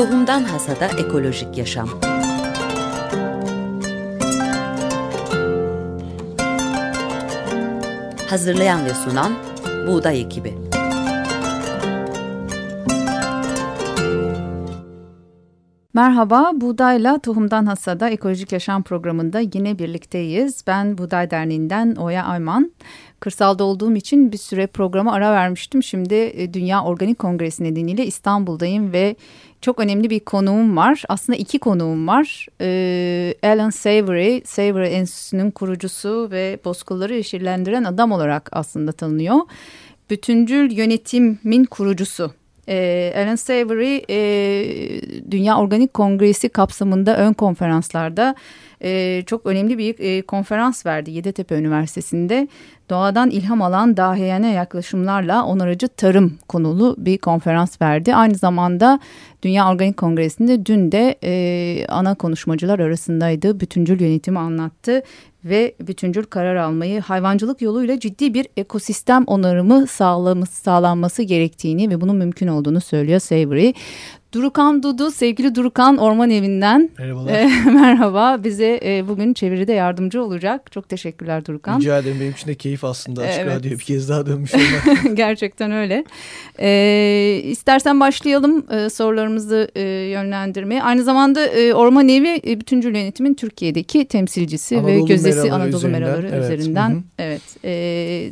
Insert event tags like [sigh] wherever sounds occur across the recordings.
Tohumdan Hasada Ekolojik Yaşam Hazırlayan ve sunan Buğday Ekibi Merhaba, Buğdayla Tohumdan Hasada Ekolojik Yaşam programında yine birlikteyiz. Ben Buğday Derneği'nden Oya Ayman. Kırsalda olduğum için bir süre programa ara vermiştim. Şimdi e, Dünya Organik Kongresi nedeniyle İstanbul'dayım ve çok önemli bir konuğum var. Aslında iki konuğum var. Ee, Alan Savory, Savory Enstitüsü'nün kurucusu ve bozkırları yeşillendiren adam olarak aslında tanınıyor. Bütüncül yönetimin kurucusu. Ee, Alan Savory e, Dünya Organik Kongresi kapsamında ön konferanslarda e, çok önemli bir e, konferans verdi Yeditepe Üniversitesi'nde. Doğadan ilham alan dahiyane yaklaşımlarla onarıcı tarım konulu bir konferans verdi. Aynı zamanda Dünya Organik Kongresi'nde dün de e, ana konuşmacılar arasındaydı. Bütüncül yönetimi anlattı ve bütüncül karar almayı hayvancılık yoluyla ciddi bir ekosistem onarımı sağlaması, sağlanması gerektiğini ve bunun mümkün olduğunu söylüyor Savory. Durukan Dudu, sevgili Durukan Orman Evi'nden. Merhabalar. E, [laughs] merhaba, bize e, bugün çeviride yardımcı olacak. Çok teşekkürler Durukan. Rica ederim, benim için de keyif aslında Açık evet. Radyo'ya bir kez daha dönmüş [laughs] olmak. Gerçekten öyle. E, istersen başlayalım e, sorularımızı e, yönlendirmeye. Aynı zamanda e, Orman Evi e, Bütüncül Yönetim'in Türkiye'deki temsilcisi Anadolu ve gözdesi meraları Anadolu üzerinden, Meraları evet. üzerinden. Hı hı. Evet. E,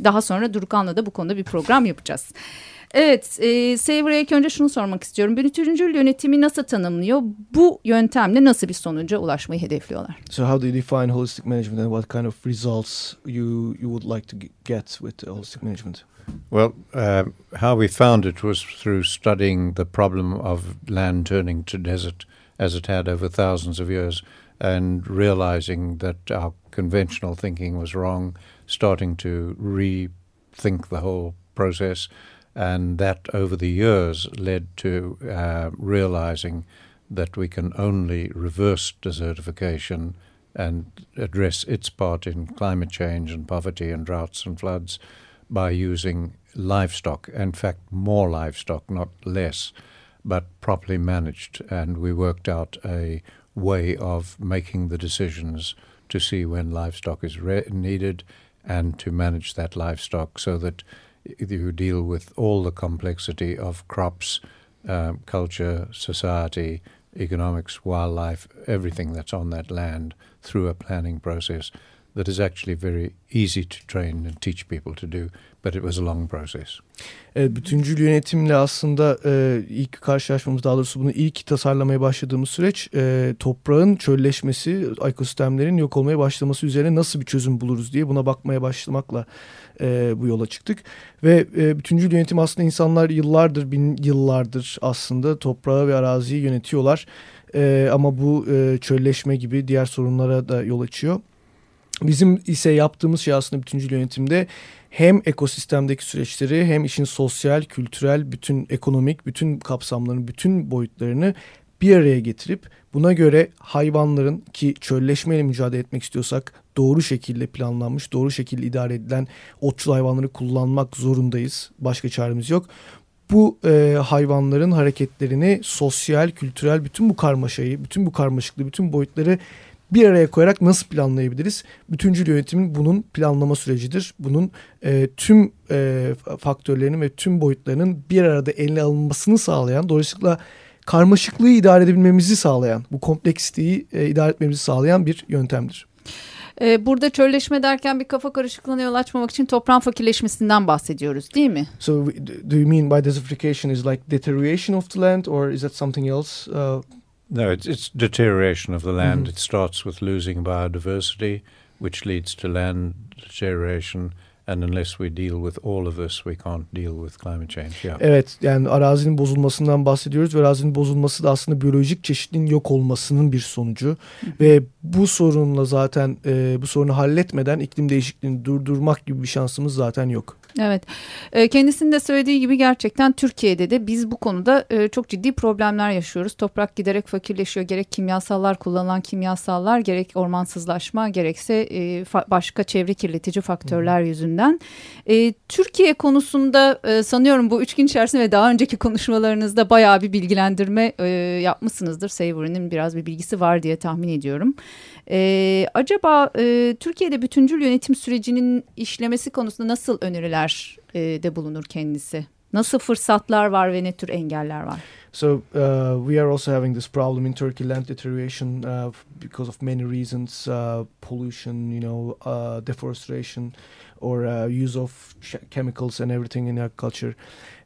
daha sonra Durukan'la da bu konuda bir program yapacağız. Evet, e, Savory'e ilk önce şunu sormak istiyorum. Bütüncül yönetimi nasıl tanımlıyor? Bu yöntemle nasıl bir sonuca ulaşmayı hedefliyorlar? so how do you define holistic management and what kind of results you you would like to get with holistic management? Well, um, how we found it was through studying the problem of land turning to desert as it had over thousands of years and realizing that our conventional thinking was wrong, starting to rethink the whole process. And that over the years led to uh, realizing that we can only reverse desertification and address its part in climate change and poverty and droughts and floods by using livestock. In fact, more livestock, not less, but properly managed. And we worked out a way of making the decisions to see when livestock is re- needed and to manage that livestock so that you deal with all the complexity of crops, um, culture, society, economics, wildlife, everything that's on that land through a planning process that is actually very easy to train and teach people to do, but it was a long process. Evet, bütüncül yönetimle aslında e, ilk karşılaşmamız daha doğrusu bunu ilk tasarlamaya başladığımız süreç e, toprağın çölleşmesi, ekosistemlerin yok olmaya başlaması üzerine nasıl bir çözüm buluruz diye buna bakmaya başlamakla e, bu yola çıktık. Ve e, bütüncül yönetim aslında insanlar yıllardır, bin yıllardır aslında toprağı ve araziyi yönetiyorlar. E, ama bu e, çölleşme gibi diğer sorunlara da yol açıyor. Bizim ise yaptığımız şey aslında bütüncül yönetimde hem ekosistemdeki süreçleri hem işin sosyal, kültürel, bütün ekonomik, bütün kapsamlarını, bütün boyutlarını bir araya getirip buna göre hayvanların ki çölleşmeyle mücadele etmek istiyorsak doğru şekilde planlanmış, doğru şekilde idare edilen otçul hayvanları kullanmak zorundayız. Başka çaremiz yok. Bu e, hayvanların hareketlerini sosyal, kültürel bütün bu karmaşayı, bütün bu karmaşıklığı, bütün boyutları bir araya koyarak nasıl planlayabiliriz? Bütüncül yönetimin bunun planlama sürecidir. Bunun e, tüm e, faktörlerinin ve tüm boyutlarının bir arada eline alınmasını sağlayan, dolayısıyla karmaşıklığı idare edebilmemizi sağlayan, bu kompleksiteyi e, idare etmemizi sağlayan bir yöntemdir. Ee, burada çölleşme derken bir kafa karışıklığına yol açmamak için toprağın fakirleşmesinden bahsediyoruz değil mi? So do you mean by desertification is like deterioration of the land or is that something else? Uh, No, it's, it's deterioration of the land. Mhm. It starts with losing biodiversity, which leads to land deterioration. And unless we deal with all of this, we can't deal with climate change. Yeah. Evet yani arazinin bozulmasından bahsediyoruz ve arazinin bozulması da aslında biyolojik çeşitliliğin yok olmasının bir sonucu. ve bu sorunla zaten e, bu sorunu halletmeden iklim değişikliğini durdurmak gibi bir şansımız zaten yok. Evet e, kendisinin de söylediği gibi gerçekten Türkiye'de de biz bu konuda e, çok ciddi problemler yaşıyoruz. Toprak giderek fakirleşiyor gerek kimyasallar kullanılan kimyasallar gerek ormansızlaşma gerekse e, başka çevre kirletici faktörler yüzünden. Türkiye konusunda sanıyorum bu üç gün içerisinde ve daha önceki konuşmalarınızda bayağı bir bilgilendirme yapmışsınızdır. Savory'nin biraz bir bilgisi var diye tahmin ediyorum. Acaba Türkiye'de bütüncül yönetim sürecinin işlemesi konusunda nasıl öneriler e, de bulunur kendisi? Nasıl fırsatlar var ve ne tür engeller var? So uh, we are also having this problem in Turkey, land deterioration uh, because of many reasons, uh, pollution, you know, uh, deforestation, or uh, use of chemicals and everything in agriculture.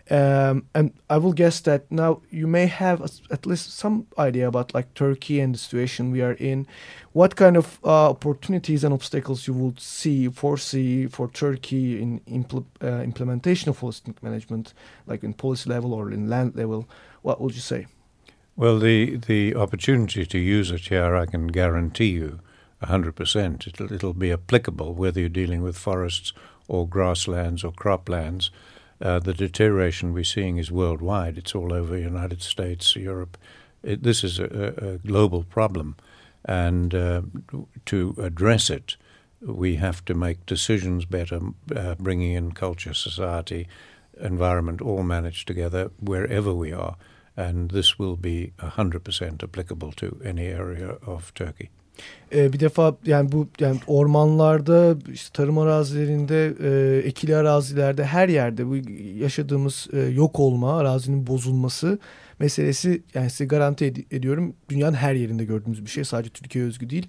Um, and I will guess that now you may have a, at least some idea about like Turkey and the situation we are in. What kind of uh, opportunities and obstacles you would see, foresee for Turkey in impl uh, implementation of holistic management, like in policy level or in land level? What would you say? Well, the the opportunity to use it here, I can guarantee you, hundred percent. It'll it'll be applicable whether you're dealing with forests or grasslands or croplands. Uh, the deterioration we're seeing is worldwide. It's all over the United States, Europe. It, this is a, a, global problem. And uh, to address it, we have to make decisions better, uh, bringing in culture, society, environment, all managed together wherever we are. And this will be 100% applicable to any area of Turkey. Ee, bir defa yani bu yani ormanlarda, işte tarım arazilerinde, e, ekili arazilerde her yerde bu yaşadığımız e, yok olma, arazinin bozulması meselesi yani size garanti ed- ediyorum dünyanın her yerinde gördüğümüz bir şey. Sadece Türkiye özgü değil.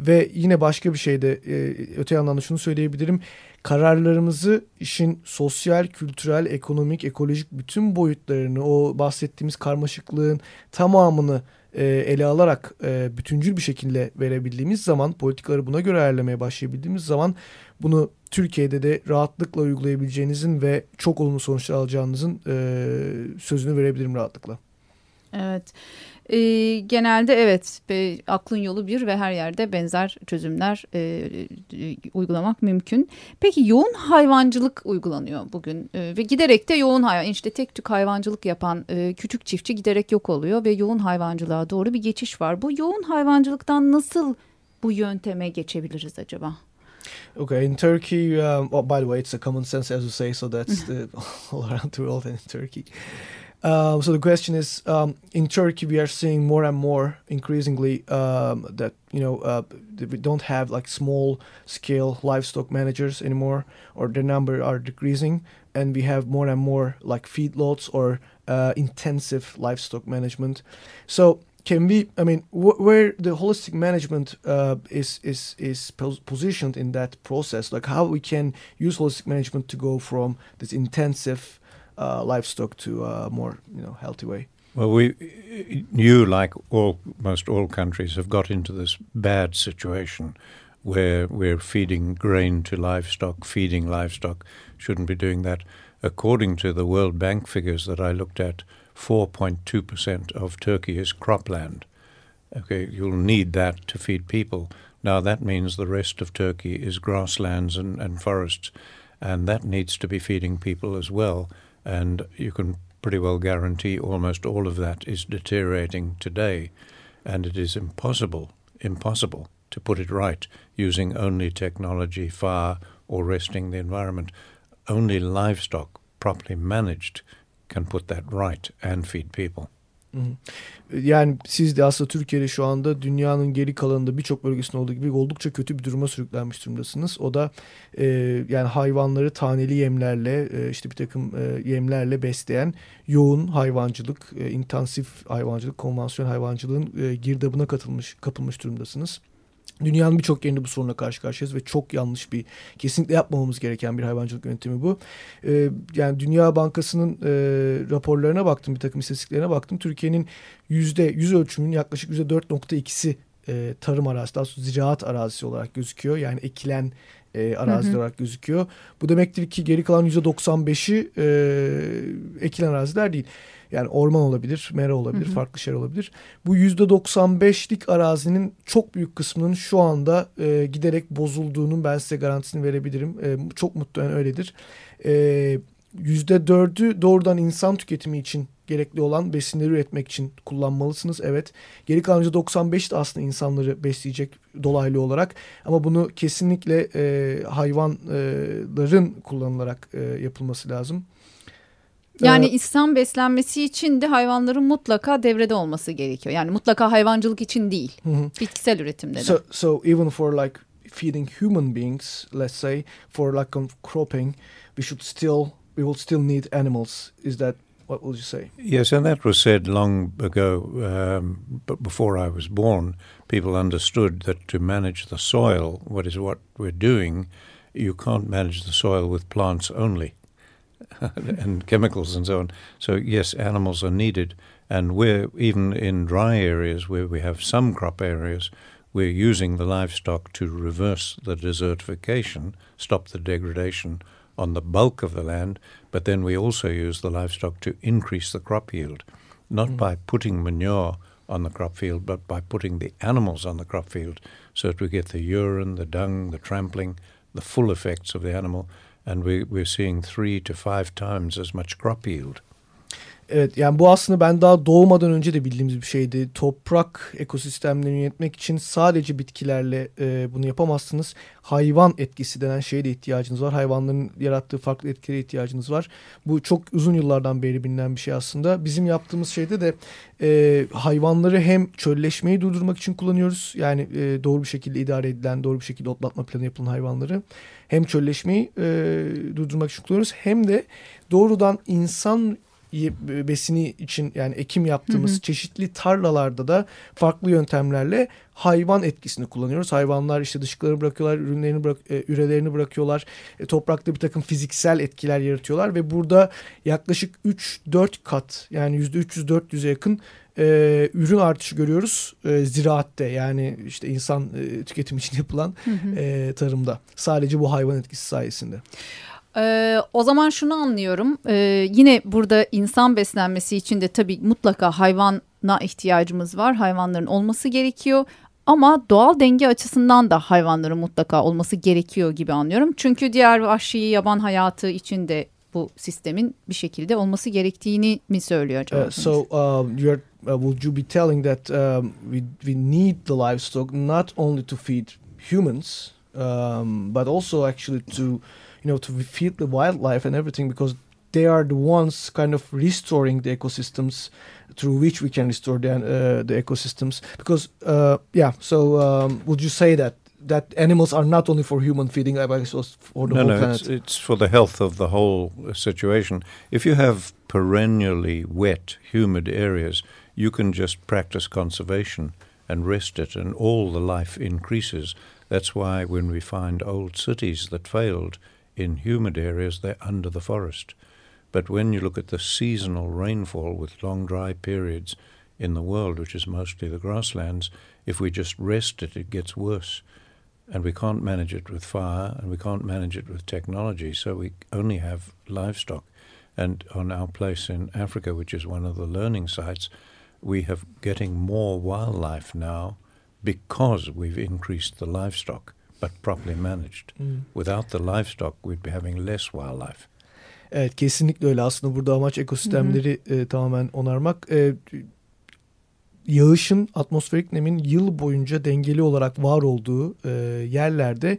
Ve yine başka bir şey de e, öte yandan da şunu söyleyebilirim. Kararlarımızı işin sosyal, kültürel, ekonomik, ekolojik bütün boyutlarını o bahsettiğimiz karmaşıklığın tamamını e, ele alarak e, bütüncül bir şekilde verebildiğimiz zaman politikaları buna göre ayarlamaya başlayabildiğimiz zaman bunu Türkiye'de de rahatlıkla uygulayabileceğinizin ve çok olumlu sonuçlar alacağınızın e, sözünü verebilirim rahatlıkla. Evet. E, genelde evet e, aklın yolu bir ve her yerde benzer çözümler e, e, uygulamak mümkün. Peki yoğun hayvancılık uygulanıyor bugün e, ve giderek de yoğun hayvan işte tek tük hayvancılık yapan e, küçük çiftçi giderek yok oluyor ve yoğun hayvancılığa doğru bir geçiş var. Bu yoğun hayvancılıktan nasıl bu yönteme geçebiliriz acaba? Okay, in Turkey, um, well, by the way, it's a common sense as you say, so that's [laughs] the, [laughs] all around the world and in Turkey. Um, so the question is, um, in Turkey, we are seeing more and more, increasingly, um, that you know uh, we don't have like small scale livestock managers anymore, or the number are decreasing, and we have more and more like feedlots or uh, intensive livestock management. So can we? I mean, wh- where the holistic management uh, is is is pos- positioned in that process, like how we can use holistic management to go from this intensive uh, livestock to a more you know healthy way. Well, we, you like all most all countries have got into this bad situation where we're feeding grain to livestock, feeding livestock. Shouldn't be doing that. According to the World Bank figures that I looked at, 4.2% of Turkey is cropland. Okay, you'll need that to feed people. Now that means the rest of Turkey is grasslands and, and forests, and that needs to be feeding people as well and you can pretty well guarantee almost all of that is deteriorating today, and it is impossible, impossible to put it right using only technology, fire, or resting the environment. Only livestock, properly managed, can put that right and feed people. Yani siz de aslında Türkiye'de şu anda dünyanın geri kalanında birçok bölgesinde olduğu gibi oldukça kötü bir duruma sürüklenmiş durumdasınız. O da e, yani hayvanları taneli yemlerle e, işte bir takım e, yemlerle besleyen yoğun hayvancılık, e, intensif hayvancılık, konvansiyon hayvancılığın e, girdabına katılmış kapılmış durumdasınız. Dünyanın birçok yerinde bu sorunla karşı karşıyayız ve çok yanlış bir, kesinlikle yapmamamız gereken bir hayvancılık yöntemi bu. Ee, yani Dünya Bankası'nın e, raporlarına baktım, bir takım istatistiklerine baktım. Türkiye'nin yüzde yüz ölçümünün yaklaşık yüzde 4.2'si e, tarım arazisi, daha ziraat arazisi olarak gözüküyor. Yani ekilen e, hı hı. olarak gözüküyor. Bu demektir ki geri kalan %95'i e, ekilen araziler değil. Yani orman olabilir, mera olabilir, hı hı. farklı şeyler olabilir. Bu %95'lik arazinin çok büyük kısmının şu anda e, giderek bozulduğunun ben size garantisini verebilirim. E, çok muhtemelen öyledir. E, %4'ü doğrudan insan tüketimi için gerekli olan besinleri üretmek için kullanmalısınız. Evet. Geri kalan %95 de aslında insanları besleyecek dolaylı olarak. Ama bunu kesinlikle e, hayvanların kullanılarak e, yapılması lazım. Yani ee, insan beslenmesi için de hayvanların mutlaka devrede olması gerekiyor. Yani mutlaka hayvancılık için değil. Hı hı. Bitkisel üretimde de. So, so even for like feeding human beings, let's say, for like cropping, we should still we will still need animals. Is that what will you say? Yes, and that was said long ago, um, but before I was born, people understood that to manage the soil, what is what we're doing, you can't manage the soil with plants only. [laughs] and chemicals and so on. So yes, animals are needed, and we're even in dry areas where we have some crop areas, we're using the livestock to reverse the desertification, stop the degradation on the bulk of the land, but then we also use the livestock to increase the crop yield, not mm. by putting manure on the crop field, but by putting the animals on the crop field so that we get the urine, the dung, the trampling, the full effects of the animal, and we, we're seeing three to five times as much crop yield. Evet yani bu aslında ben daha doğmadan önce de bildiğimiz bir şeydi. Toprak ekosistemlerini yönetmek için sadece bitkilerle e, bunu yapamazsınız. Hayvan etkisi denen şeye de ihtiyacınız var. Hayvanların yarattığı farklı etkilere ihtiyacınız var. Bu çok uzun yıllardan beri bilinen bir şey aslında. Bizim yaptığımız şeyde de e, hayvanları hem çölleşmeyi durdurmak için kullanıyoruz. Yani e, doğru bir şekilde idare edilen, doğru bir şekilde otlatma planı yapılan hayvanları. Hem çölleşmeyi e, durdurmak için kullanıyoruz hem de doğrudan insan besini için yani ekim yaptığımız hı hı. çeşitli tarlalarda da farklı yöntemlerle hayvan etkisini kullanıyoruz. Hayvanlar işte dışkılarını bırakıyorlar, ürünlerini bırak, e, ürelerini bırakıyorlar. E, toprakta bir takım fiziksel etkiler yaratıyorlar ve burada yaklaşık 3-4 kat yani %300-400'e yakın e, ürün artışı görüyoruz e, ziraatte yani işte insan e, tüketim için yapılan hı hı. E, tarımda. Sadece bu hayvan etkisi sayesinde. Ee, o zaman şunu anlıyorum. Ee, yine burada insan beslenmesi için de tabii mutlaka hayvana ihtiyacımız var. Hayvanların olması gerekiyor. Ama doğal denge açısından da hayvanların mutlaka olması gerekiyor gibi anlıyorum. Çünkü diğer vahşi yaban hayatı için de bu sistemin bir şekilde olması gerektiğini mi söylüyor acaba? Uh, so um, you're, uh, would you be telling that um, we, we need the livestock not only to feed humans um, but also actually to you know to feed the wildlife and everything because they are the ones kind of restoring the ecosystems through which we can restore the, uh, the ecosystems. Because uh, yeah so um, would you say that that animals are not only for human feeding but also for the no, whole no, planet? it's, it's for the health of the whole situation. If you have perennially wet humid areas you can just practice conservation and rest it and all the life increases. That's why when we find old cities that failed in humid areas, they're under the forest. But when you look at the seasonal rainfall with long dry periods in the world, which is mostly the grasslands, if we just rest it, it gets worse. And we can't manage it with fire and we can't manage it with technology, so we only have livestock. And on our place in Africa, which is one of the learning sites, we have getting more wildlife now because we've increased the livestock. But properly managed. Mm. Without the livestock we'd be having less wildlife. Evet kesinlikle öyle aslında burada amaç ekosistemleri hı hı. E, tamamen onarmak. E, yağışın atmosferik nemin yıl boyunca dengeli olarak var olduğu e, yerlerde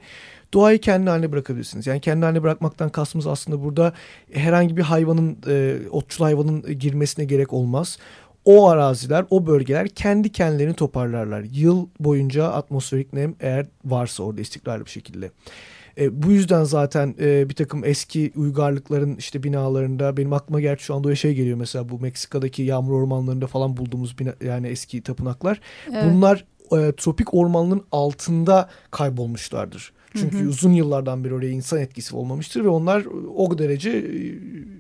doğayı kendi haline bırakabilirsiniz. Yani kendi haline bırakmaktan kastımız aslında burada herhangi bir hayvanın, e, otçul hayvanın girmesine gerek olmaz o araziler, o bölgeler kendi kendilerini toparlarlar. Yıl boyunca atmosferik nem eğer varsa orada istikrarlı bir şekilde. E, bu yüzden zaten e, bir takım eski uygarlıkların işte binalarında benim aklıma gerçi şu anda o şey geliyor mesela bu Meksika'daki yağmur ormanlarında falan bulduğumuz bina, yani eski tapınaklar. Evet. Bunlar e, tropik ormanların altında kaybolmuşlardır. Çünkü hı hı. uzun yıllardan beri oraya insan etkisi olmamıştır ve onlar o derece e,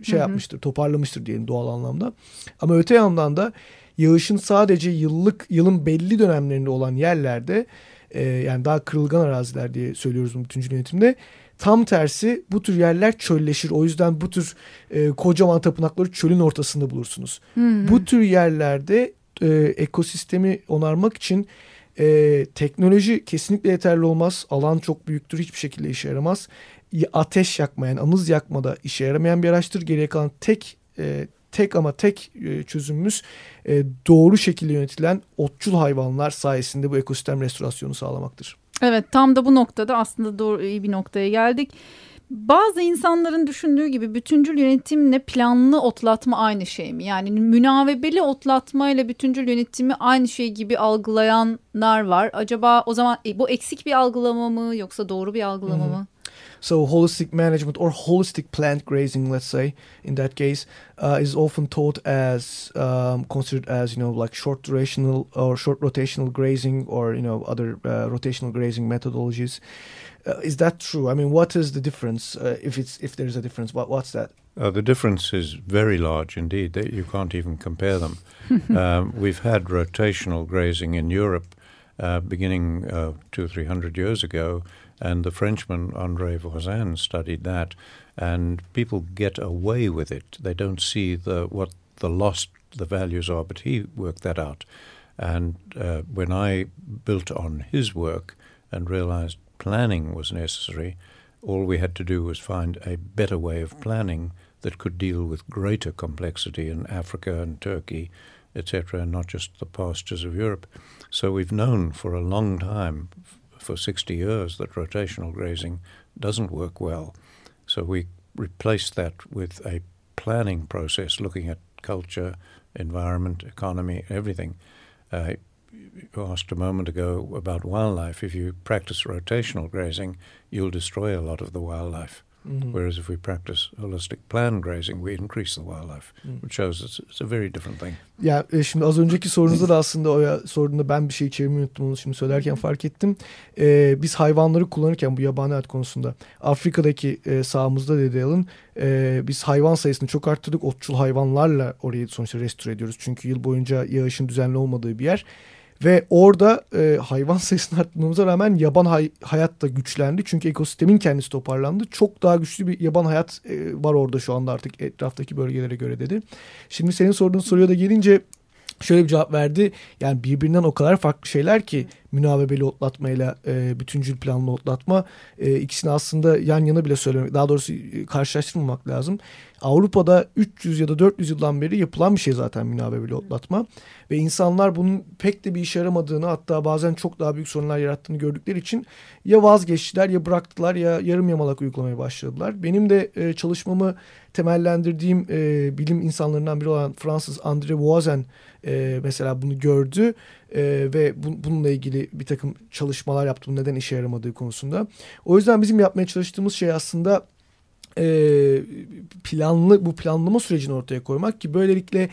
şey hı hı. yapmıştır, toparlamıştır diyelim doğal anlamda. Ama öte yandan da yağışın sadece yıllık yılın belli dönemlerinde olan yerlerde e, yani daha kırılgan araziler diye söylüyoruz bu bütüncül yönetimde. Tam tersi bu tür yerler çölleşir. O yüzden bu tür e, kocaman tapınakları çölün ortasında bulursunuz. Hmm. Bu tür yerlerde e, ekosistemi onarmak için e, teknoloji kesinlikle yeterli olmaz. Alan çok büyüktür. Hiçbir şekilde işe yaramaz. Ateş yakmayan, anız yakmada işe yaramayan bir araçtır. Geriye kalan tek e, tek ama tek e, çözümümüz e, doğru şekilde yönetilen otçul hayvanlar sayesinde bu ekosistem restorasyonu sağlamaktır. Evet tam da bu noktada aslında doğru iyi bir noktaya geldik. Bazı insanların düşündüğü gibi bütüncül yönetimle planlı otlatma aynı şey mi? Yani münavebeli otlatma ile bütüncül yönetimi aynı şey gibi algılayanlar var. Acaba o zaman e, bu eksik bir algılama mı yoksa doğru bir algılama mı? So holistic management or holistic plant grazing, let's say, in that case, uh, is often taught as um, considered as you know like short durational or short rotational grazing or you know other uh, rotational grazing methodologies. Uh, is that true? I mean, what is the difference? Uh, if it's if there is a difference, what what's that? Uh, the difference is very large indeed. They, you can't even compare them. [laughs] um, we've had rotational grazing in Europe uh, beginning uh, two or three hundred years ago, and the Frenchman André Voisin studied that, and people get away with it. They don't see the what the lost the values are, but he worked that out. And uh, when I built on his work and realized planning was necessary, all we had to do was find a better way of planning that could deal with greater complexity in Africa and Turkey, etc., and not just the pastures of Europe. So we've known for a long time, for 60 years, that rotational grazing doesn't work well. So we replaced that with a planning process looking at culture, environment, economy, everything. Uh, you asked a moment ago about wildlife. If you practice rotational grazing, you'll destroy a lot of the wildlife. Mhm. Whereas if we practice holistic plan grazing, we increase the wildlife, Mm. which shows it's, it's a very different thing. Ya e, şimdi az önceki sorunuzda da aslında o sorduğunda ben bir şey çevirmeyi unuttum onu şimdi söylerken fark ettim. E, biz hayvanları kullanırken bu yabani hayat konusunda Afrika'daki e, sahamızda dedi Alan e, biz hayvan sayısını çok arttırdık. Otçul hayvanlarla orayı sonuçta restore ediyoruz. Çünkü yıl boyunca yağışın düzenli olmadığı bir yer. Ve orada e, hayvan sayısını arttırmamıza rağmen yaban hay- hayat da güçlendi. Çünkü ekosistemin kendisi toparlandı. Çok daha güçlü bir yaban hayat e, var orada şu anda artık etraftaki bölgelere göre dedi. Şimdi senin sorduğun soruya da gelince şöyle bir cevap verdi. Yani birbirinden o kadar farklı şeyler ki münavebeli otlatmayla e, bütüncül planlı otlatma e, ikisini aslında yan yana bile söylemek daha doğrusu e, karşılaştırmamak lazım. Avrupa'da 300 ya da 400 yıldan beri yapılan bir şey zaten münavebeli otlatma ve insanlar bunun pek de bir işe yaramadığını hatta bazen çok daha büyük sorunlar yarattığını gördükleri için ya vazgeçtiler ya bıraktılar ya yarım yamalak uygulamaya başladılar. Benim de e, çalışmamı temellendirdiğim e, bilim insanlarından biri olan Fransız André Voisin e, mesela bunu gördü e, ve bu, bununla ilgili bir takım çalışmalar yaptı. Neden işe yaramadığı konusunda. O yüzden bizim yapmaya çalıştığımız şey aslında e, planlı bu planlama sürecini ortaya koymak ki böylelikle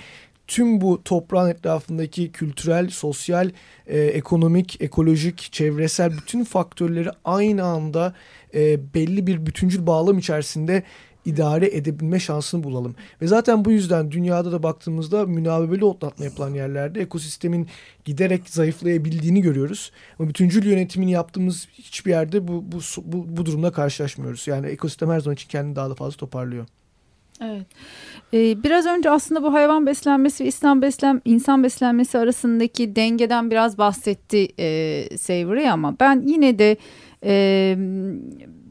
tüm bu toprağın etrafındaki kültürel, sosyal, e, ekonomik, ekolojik, çevresel bütün faktörleri aynı anda e, belli bir bütüncül bağlam içerisinde idare edebilme şansını bulalım. Ve zaten bu yüzden dünyada da baktığımızda münavebeli otlatma yapılan yerlerde ekosistemin giderek zayıflayabildiğini görüyoruz. Ama bütüncül yönetimini yaptığımız hiçbir yerde bu, bu, bu, bu durumla karşılaşmıyoruz. Yani ekosistem her zaman için kendini daha da fazla toparlıyor. Evet. Ee, biraz önce aslında bu hayvan beslenmesi ve insan, beslen, insan beslenmesi arasındaki dengeden biraz bahsetti e, Savory ama ben yine de e,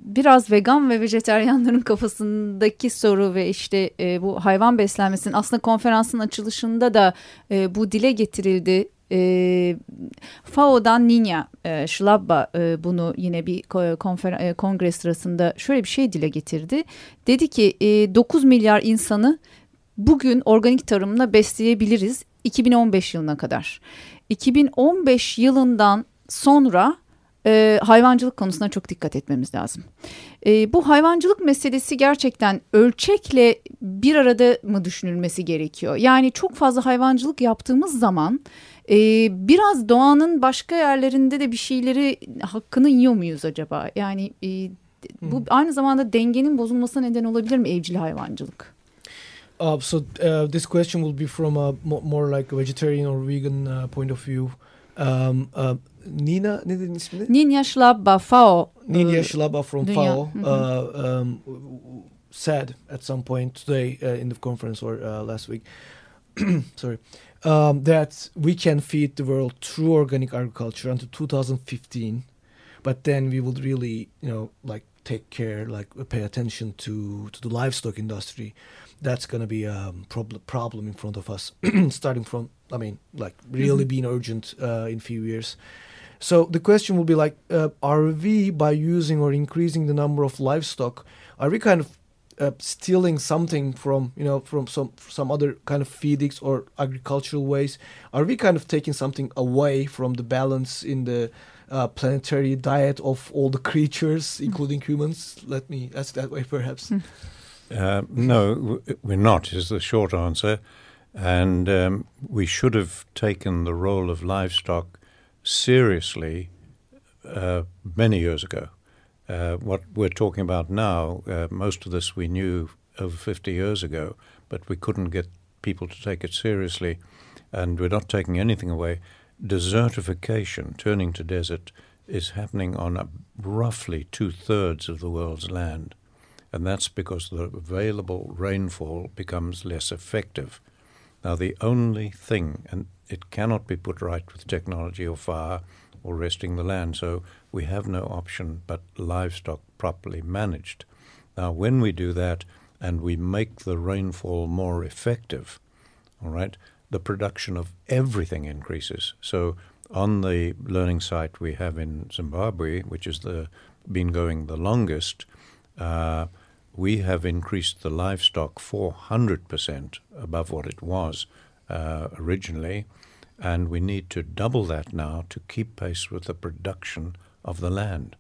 biraz vegan ve vejeteryanların kafasındaki soru ve işte e, bu hayvan beslenmesinin aslında konferansın açılışında da e, bu dile getirildi. E, FAO'dan Nina e, Schlabba e, bunu yine bir konfer e, kongre sırasında şöyle bir şey dile getirdi. Dedi ki e, 9 milyar insanı bugün organik tarımla besleyebiliriz 2015 yılına kadar. 2015 yılından sonra e, hayvancılık konusuna çok dikkat etmemiz lazım. E, bu hayvancılık meselesi gerçekten ölçekle bir arada mı düşünülmesi gerekiyor? Yani çok fazla hayvancılık yaptığımız zaman e, biraz doğanın başka yerlerinde de bir şeyleri hakkını yiyor muyuz acaba? Yani e, bu hmm. aynı zamanda dengenin bozulmasına neden olabilir mi evcil hayvancılık? Uh, so uh, this question will be from a more like a vegetarian or vegan uh, point of view. Um, um, Nina ne dedin ismini? Nina Schlabba FAO. Nina Schlabba from Dünya. FAO hı. uh, um, said at some point today uh, in the conference or uh, last week, [clears throat] sorry, um, that we can feed the world through organic agriculture until 2015, but then we would really, you know, like take care, like pay attention to to the livestock industry. That's going to be a um, problem problem in front of us, [clears throat] starting from, I mean, like really Mhm. being urgent uh, in few years. So the question will be like, uh, are we by using or increasing the number of livestock, are we kind of uh, stealing something from you know from some some other kind of feedings or agricultural ways? Are we kind of taking something away from the balance in the uh, planetary diet of all the creatures, including humans? Let me ask that way, perhaps. Hmm. Uh, no, we're not, is the short answer. And um, we should have taken the role of livestock seriously uh, many years ago. Uh, what we're talking about now, uh, most of this we knew over 50 years ago, but we couldn't get people to take it seriously. And we're not taking anything away. Desertification, turning to desert, is happening on roughly two thirds of the world's land and that's because the available rainfall becomes less effective. Now, the only thing, and it cannot be put right with technology or fire or resting the land, so we have no option but livestock properly managed. Now, when we do that and we make the rainfall more effective, all right, the production of everything increases. So, on the learning site we have in Zimbabwe, which has been going the longest, uh, we have increased the livestock 400% above what it was uh, originally, and we need to double that now to keep pace with the production of the land.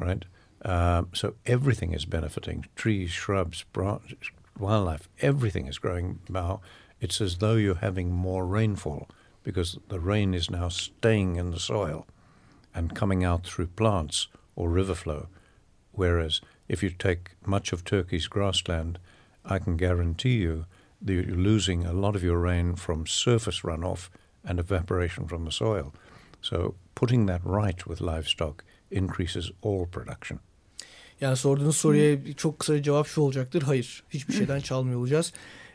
Right? Uh, so everything is benefiting trees, shrubs, wildlife, everything is growing now. It's as though you're having more rainfall because the rain is now staying in the soil and coming out through plants or river flow. Whereas if you take much of Turkey's grassland, I can guarantee you that you're losing a lot of your rain from surface runoff and evaporation from the soil. So putting that right with livestock increases all production. Yani sorduğunuz soruya çok kısa cevap şu olacaktır. Hayır. Hiçbir şeyden çalmıyor olacağız.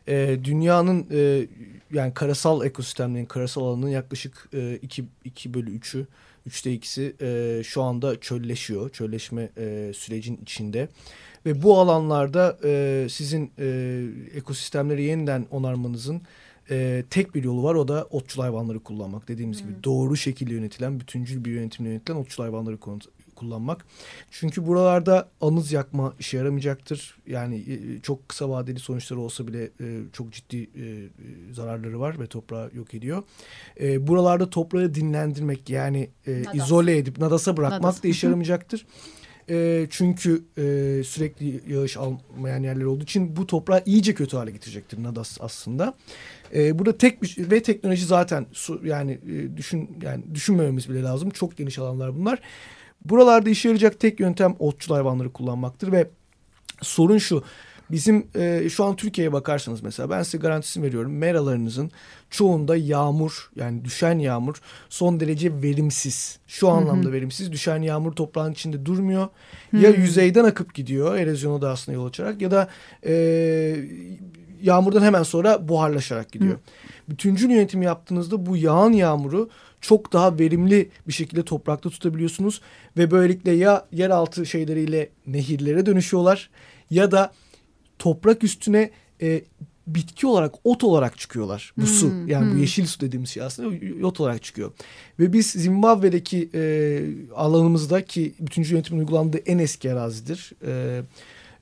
Ee, dünyanın e, yani karasal ekosistemlerin, karasal alanının yaklaşık 2 2 bölü 3'ü, 3'te 2'si e, şu anda çölleşiyor. Çölleşme e, sürecin içinde. Ve bu alanlarda e, sizin e, ekosistemleri yeniden onarmanızın e, tek bir yolu var. O da otçul hayvanları kullanmak. Dediğimiz gibi doğru şekilde yönetilen, bütüncül bir yönetimle yönetilen otçul hayvanları kullanmak. Çünkü buralarda anız yakma işe yaramayacaktır. Yani e, çok kısa vadeli sonuçları olsa bile e, çok ciddi e, e, zararları var ve toprağı yok ediyor. E, buralarda toprağı dinlendirmek yani e, Nadas. izole edip nadasa bırakmak Nadas. da işe yaramayacaktır. [laughs] E, çünkü e, sürekli yağış almayan yerler olduğu için bu toprağı iyice kötü hale getirecektir Nadas aslında. E, burada tek bir ve teknoloji zaten su, yani e, düşün yani düşünmememiz bile lazım. Çok geniş alanlar bunlar. Buralarda işe yarayacak tek yöntem otçul hayvanları kullanmaktır ve sorun şu. Bizim e, şu an Türkiye'ye bakarsanız mesela ben size garantisini veriyorum. Meralarınızın çoğunda yağmur yani düşen yağmur son derece verimsiz. Şu anlamda verimsiz. Düşen yağmur toprağın içinde durmuyor. Ya yüzeyden akıp gidiyor erozyona da aslında yol açarak ya da e, yağmurdan hemen sonra buharlaşarak gidiyor. Bütüncül yönetimi yaptığınızda bu yağan yağmuru çok daha verimli bir şekilde toprakta tutabiliyorsunuz ve böylelikle ya yeraltı şeyleriyle nehirlere dönüşüyorlar ya da toprak üstüne e, bitki olarak ot olarak çıkıyorlar. Bu su yani bu yeşil su dediğimiz şey aslında ot olarak çıkıyor. Ve biz Zimbabwe'deki e, alanımızda ki bütüncül yönetimin uygulandığı en eski arazidir. E,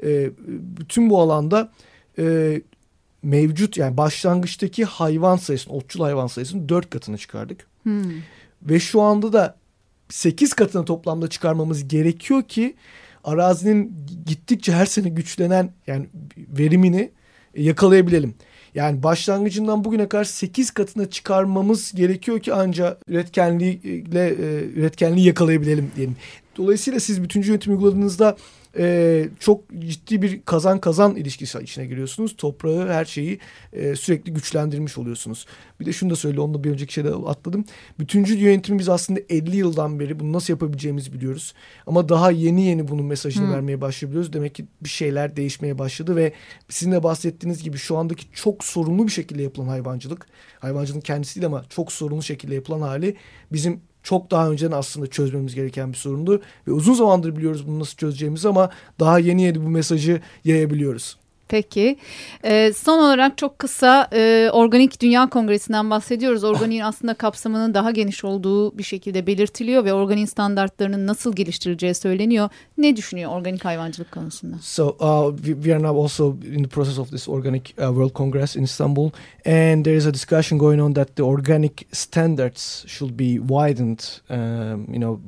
e, bütün bu alanda e, mevcut yani başlangıçtaki hayvan sayısını, otçul hayvan sayısını dört katına çıkardık. Hmm. Ve şu anda da 8 katına toplamda çıkarmamız gerekiyor ki arazinin gittikçe her sene güçlenen yani verimini yakalayabilelim. Yani başlangıcından bugüne kadar 8 katına çıkarmamız gerekiyor ki ancak üretkenliğiyle e, üretkenliği yakalayabilelim diyelim. Dolayısıyla siz bütüncül yönetim uyguladığınızda e, çok ciddi bir kazan kazan ilişkisi içine giriyorsunuz. Toprağı her şeyi e, sürekli güçlendirmiş oluyorsunuz. Bir de şunu da söyle onu da bir önceki şeyde atladım. Bütüncül yönetimi biz aslında 50 yıldan beri bunu nasıl yapabileceğimizi biliyoruz. Ama daha yeni yeni bunun mesajını hmm. vermeye başlayabiliyoruz. Demek ki bir şeyler değişmeye başladı ve sizin de bahsettiğiniz gibi şu andaki çok sorumlu bir şekilde yapılan hayvancılık. Hayvancılığın kendisi değil ama çok sorumlu şekilde yapılan hali bizim çok daha önceden aslında çözmemiz gereken bir sorundu. Ve uzun zamandır biliyoruz bunu nasıl çözeceğimizi ama daha yeni yeni bu mesajı yayabiliyoruz. Peki. Ee, son olarak çok kısa e, Organik Dünya Kongresi'nden bahsediyoruz. Organiğin aslında kapsamının daha geniş olduğu bir şekilde belirtiliyor ve organik standartlarının nasıl geliştirileceği söyleniyor. Ne düşünüyor organik hayvancılık konusunda? So uh, we, we are now also in the process of this Organic uh, World Congress in Istanbul and there is a discussion going on that the organic standards should be widened, um, you know,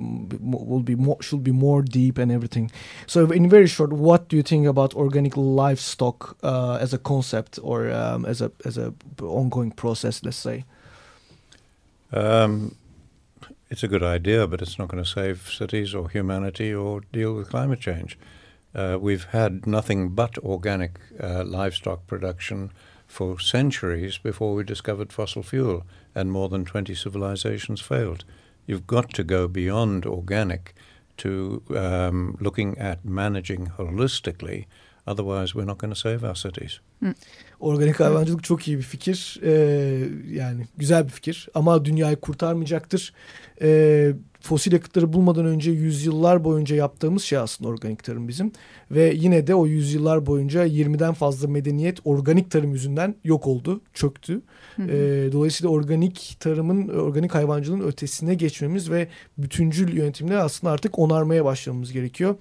will be more, should be more deep and everything. So in very short, what do you think about organic livestock uh, as a concept or um, as a as a ongoing process? Let's say. Um, it's a good idea, but it's not going to save cities or humanity or deal with climate change. Uh, we've had nothing but organic uh, livestock production for centuries before we discovered fossil fuel, and more than 20 civilizations failed. You've got to go beyond organic to um, looking at managing holistically Otherwise we're not going to save our cities. Organik hayvancılık çok iyi bir fikir. Ee, yani güzel bir fikir ama dünyayı kurtarmayacaktır. Ee, fosil yakıtları bulmadan önce yüzyıllar boyunca yaptığımız şey aslında organik tarım bizim. Ve yine de o yüzyıllar boyunca 20'den fazla medeniyet organik tarım yüzünden yok oldu, çöktü. Hı hı. Ee, dolayısıyla organik tarımın, organik hayvancılığın ötesine geçmemiz ve bütüncül yönetimle aslında artık onarmaya başlamamız gerekiyor.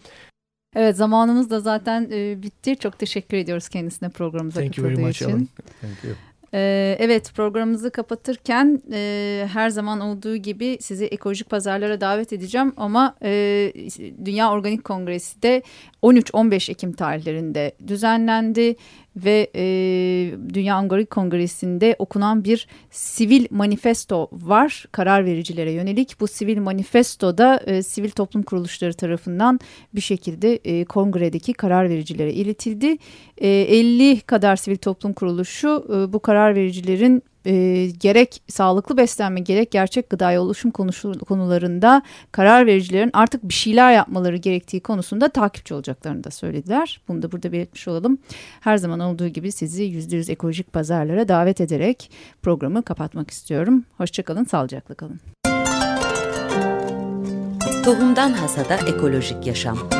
Evet zamanımız da zaten e, bitti. Çok teşekkür ediyoruz kendisine programımıza Thank katıldığı için. Thank you. Ee, evet programımızı kapatırken e, her zaman olduğu gibi sizi ekolojik pazarlara davet edeceğim ama e, Dünya Organik Kongresi de 13-15 Ekim tarihlerinde düzenlendi ve e, Dünya Angora Kongresi'nde okunan bir sivil manifesto var karar vericilere yönelik. Bu sivil manifestoda e, sivil toplum kuruluşları tarafından bir şekilde e, kongredeki karar vericilere iletildi. E, 50 kadar sivil toplum kuruluşu e, bu karar vericilerin e, gerek sağlıklı beslenme gerek gerçek gıdaya oluşum konularında karar vericilerin artık bir şeyler yapmaları gerektiği konusunda takipçi olacaklarını da söylediler. Bunu da burada belirtmiş olalım. Her zaman olduğu gibi sizi %100 ekolojik pazarlara davet ederek programı kapatmak istiyorum. Hoşçakalın, sağlıcakla kalın. Tohumdan Hasada Ekolojik Yaşam